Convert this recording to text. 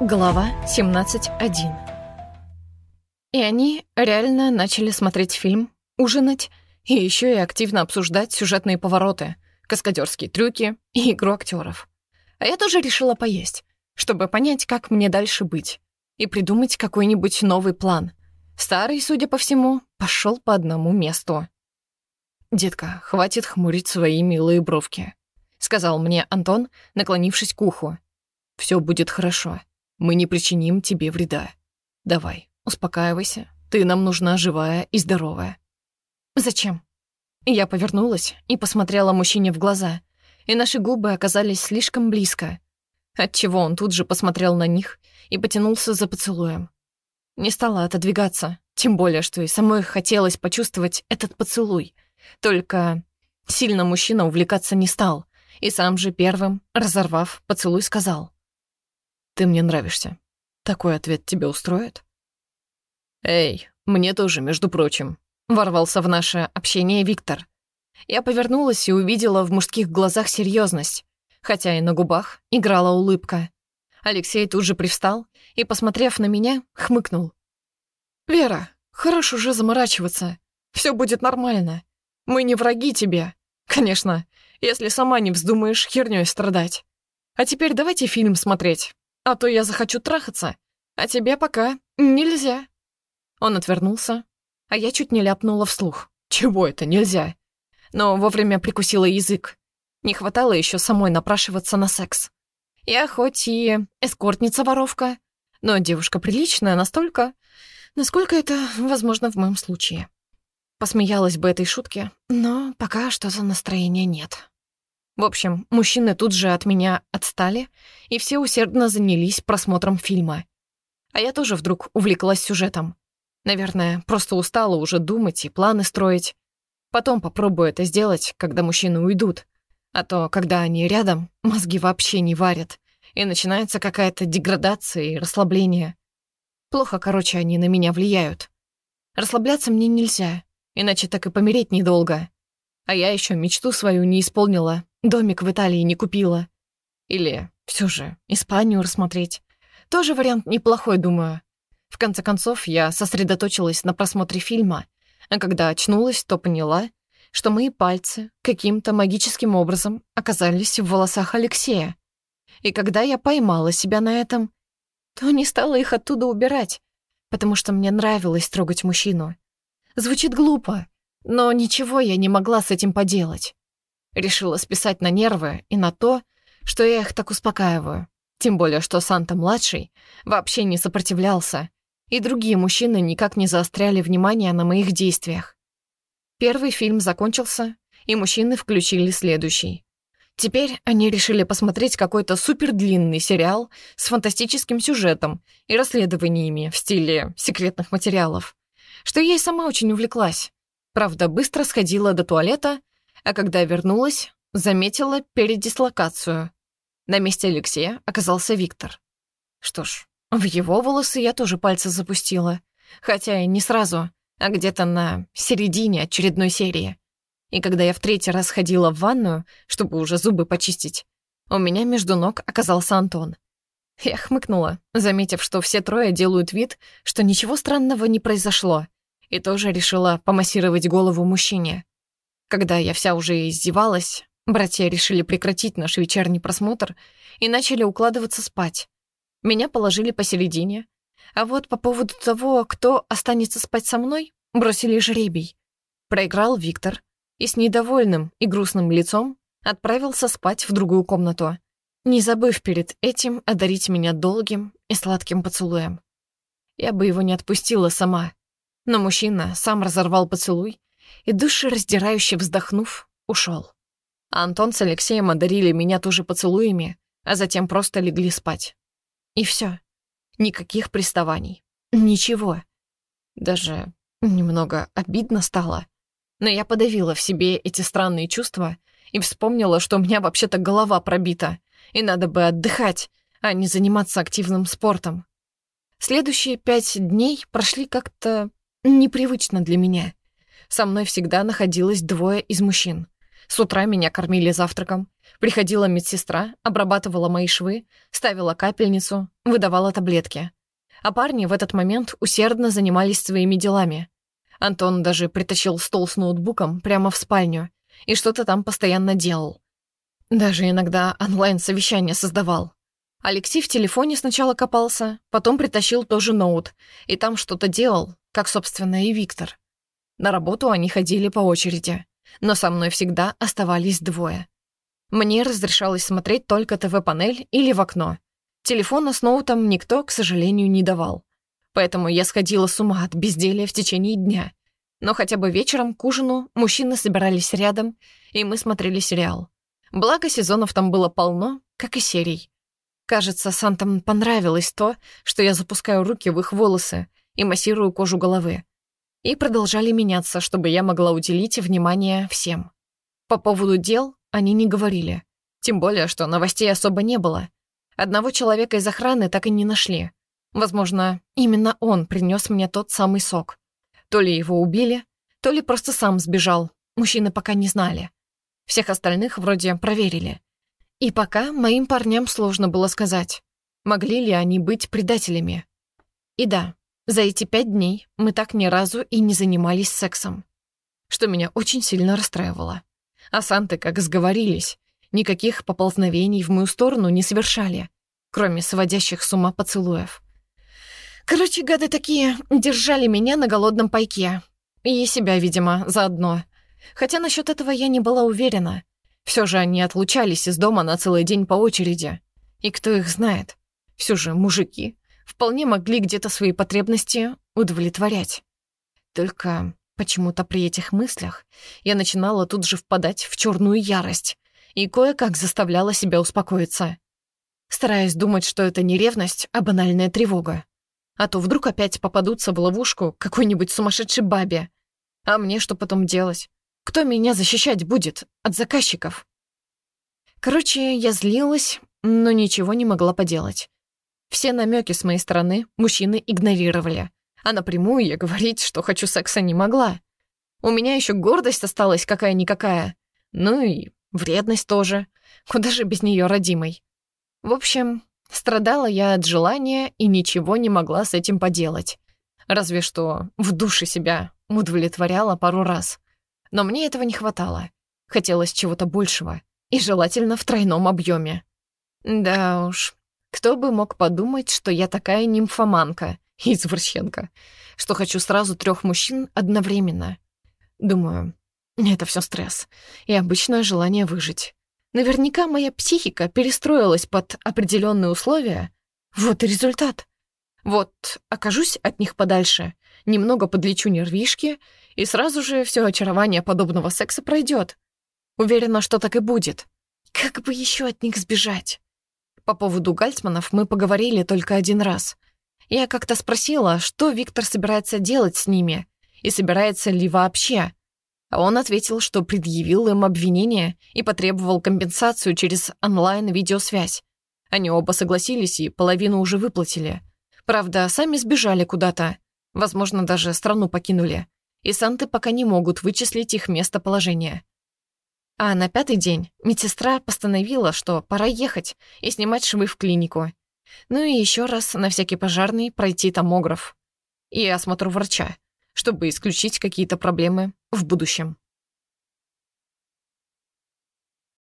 Глава 17.1 И они реально начали смотреть фильм, ужинать и еще и активно обсуждать сюжетные повороты, каскадерские трюки и игру актеров. А я тоже решила поесть, чтобы понять, как мне дальше быть, и придумать какой-нибудь новый план. Старый, судя по всему, пошел по одному месту. «Детка, хватит хмурить свои милые бровки», — сказал мне Антон, наклонившись к уху. «Все будет хорошо. Мы не причиним тебе вреда. Давай, успокаивайся. Ты нам нужна живая и здоровая». «Зачем?» Я повернулась и посмотрела мужчине в глаза, и наши губы оказались слишком близко, отчего он тут же посмотрел на них и потянулся за поцелуем. Не стала отодвигаться, тем более, что и самой хотелось почувствовать этот поцелуй. Только сильно мужчина увлекаться не стал, и сам же первым, разорвав поцелуй, сказал. «Ты мне нравишься. Такой ответ тебя устроит?» «Эй, мне тоже, между прочим», — ворвался в наше общение Виктор. Я повернулась и увидела в мужских глазах серьезность, хотя и на губах играла улыбка. Алексей тут же привстал и, посмотрев на меня, хмыкнул. «Вера, хорош уже заморачиваться. Все будет нормально. Мы не враги тебе. Конечно, если сама не вздумаешь хернёй страдать. А теперь давайте фильм смотреть, а то я захочу трахаться, а тебе пока нельзя». Он отвернулся, а я чуть не ляпнула вслух. «Чего это нельзя?» Но вовремя прикусила язык. Не хватало еще самой напрашиваться на секс. Я хоть и эскортница-воровка, но девушка приличная настолько, насколько это возможно в моем случае. Посмеялась бы этой шутке, но пока что-то настроения нет. В общем, мужчины тут же от меня отстали, и все усердно занялись просмотром фильма. А я тоже вдруг увлеклась сюжетом. Наверное, просто устала уже думать и планы строить. Потом попробую это сделать, когда мужчины уйдут. А то, когда они рядом, мозги вообще не варят, и начинается какая-то деградация и расслабление. Плохо, короче, они на меня влияют. Расслабляться мне нельзя, иначе так и помереть недолго. А я еще мечту свою не исполнила, домик в Италии не купила. Или все же Испанию рассмотреть. Тоже вариант неплохой, думаю. В конце концов, я сосредоточилась на просмотре фильма, а когда очнулась, то поняла, что мои пальцы каким-то магическим образом оказались в волосах Алексея. И когда я поймала себя на этом, то не стала их оттуда убирать, потому что мне нравилось трогать мужчину. Звучит глупо, но ничего я не могла с этим поделать. Решила списать на нервы и на то, что я их так успокаиваю. Тем более, что Санта-младший вообще не сопротивлялся, и другие мужчины никак не заостряли внимание на моих действиях. Первый фильм закончился, и мужчины включили следующий. Теперь они решили посмотреть какой-то супердлинный сериал с фантастическим сюжетом и расследованиями в стиле секретных материалов, что я и сама очень увлеклась. Правда, быстро сходила до туалета, а когда вернулась, заметила передислокацию. На месте Алексея оказался Виктор. Что ж, в его волосы я тоже пальцы запустила, хотя и не сразу, а где-то на середине очередной серии. И когда я в третий раз ходила в ванную, чтобы уже зубы почистить, у меня между ног оказался Антон. Я хмыкнула, заметив, что все трое делают вид, что ничего странного не произошло, и тоже решила помассировать голову мужчине. Когда я вся уже издевалась, братья решили прекратить наш вечерний просмотр и начали укладываться спать. Меня положили посередине, а вот по поводу того, кто останется спать со мной, бросили жребий. Проиграл Виктор и с недовольным и грустным лицом отправился спать в другую комнату, не забыв перед этим одарить меня долгим и сладким поцелуем. Я бы его не отпустила сама, но мужчина сам разорвал поцелуй и, душераздирающе вздохнув, ушел. Антон с Алексеем одарили меня тоже поцелуями, а затем просто легли спать. И все. Никаких приставаний. Ничего. Даже немного обидно стало. Но я подавила в себе эти странные чувства и вспомнила, что у меня вообще-то голова пробита, и надо бы отдыхать, а не заниматься активным спортом. Следующие пять дней прошли как-то непривычно для меня. Со мной всегда находилось двое из мужчин. С утра меня кормили завтраком. Приходила медсестра, обрабатывала мои швы, ставила капельницу, выдавала таблетки. А парни в этот момент усердно занимались своими делами. Антон даже притащил стол с ноутбуком прямо в спальню и что-то там постоянно делал. Даже иногда онлайн-совещание создавал. Алексей в телефоне сначала копался, потом притащил тоже ноут, и там что-то делал, как, собственно, и Виктор. На работу они ходили по очереди, но со мной всегда оставались двое. Мне разрешалось смотреть только ТВ-панель или в окно. Телефона с ноутом никто, к сожалению, не давал. Поэтому я сходила с ума от безделия в течение дня. Но хотя бы вечером к ужину мужчины собирались рядом, и мы смотрели сериал. Благо, сезонов там было полно, как и серий. Кажется, Сантам понравилось то, что я запускаю руки в их волосы и массирую кожу головы и продолжали меняться, чтобы я могла уделить внимание всем. По поводу дел они не говорили, тем более, что новостей особо не было. Одного человека из охраны так и не нашли. Возможно, именно он принес мне тот самый сок. То ли его убили, то ли просто сам сбежал, мужчины пока не знали. Всех остальных вроде проверили. И пока моим парням сложно было сказать, могли ли они быть предателями. И да, за эти пять дней мы так ни разу и не занимались сексом, что меня очень сильно расстраивало. А Санты, как сговорились, никаких поползновений в мою сторону не совершали, кроме сводящих с ума поцелуев. Короче, гады такие держали меня на голодном пайке. И себя, видимо, заодно. Хотя насчет этого я не была уверена. Все же они отлучались из дома на целый день по очереди. И кто их знает? Все же мужики вполне могли где-то свои потребности удовлетворять. Только почему-то при этих мыслях я начинала тут же впадать в черную ярость и кое-как заставляла себя успокоиться, стараясь думать, что это не ревность, а банальная тревога. А то вдруг опять попадутся в ловушку какой-нибудь сумасшедшей бабе. А мне что потом делать? Кто меня защищать будет от заказчиков? Короче, я злилась, но ничего не могла поделать. Все намеки с моей стороны мужчины игнорировали, а напрямую я говорить, что хочу секса, не могла. У меня еще гордость осталась какая-никакая. Ну и вредность тоже. Куда же без нее родимой? В общем, страдала я от желания и ничего не могла с этим поделать. Разве что в душе себя удовлетворяла пару раз. Но мне этого не хватало. Хотелось чего-то большего. И желательно в тройном объеме. Да уж, кто бы мог подумать, что я такая нимфоманка, извращенка, что хочу сразу трех мужчин одновременно. Думаю, это все стресс и обычное желание выжить. Наверняка моя психика перестроилась под определенные условия. Вот и результат. Вот окажусь от них подальше, немного подлечу нервишки, и сразу же все очарование подобного секса пройдет. Уверена, что так и будет. Как бы еще от них сбежать? По поводу Гальцманов мы поговорили только один раз. Я как-то спросила, что Виктор собирается делать с ними, и собирается ли вообще. А он ответил, что предъявил им обвинение и потребовал компенсацию через онлайн-видеосвязь. Они оба согласились и половину уже выплатили. Правда, сами сбежали куда-то. Возможно, даже страну покинули. И санты пока не могут вычислить их местоположение. А на пятый день медсестра постановила, что пора ехать и снимать швы в клинику. Ну и еще раз на всякий пожарный пройти томограф и осмотр врача, чтобы исключить какие-то проблемы в будущем.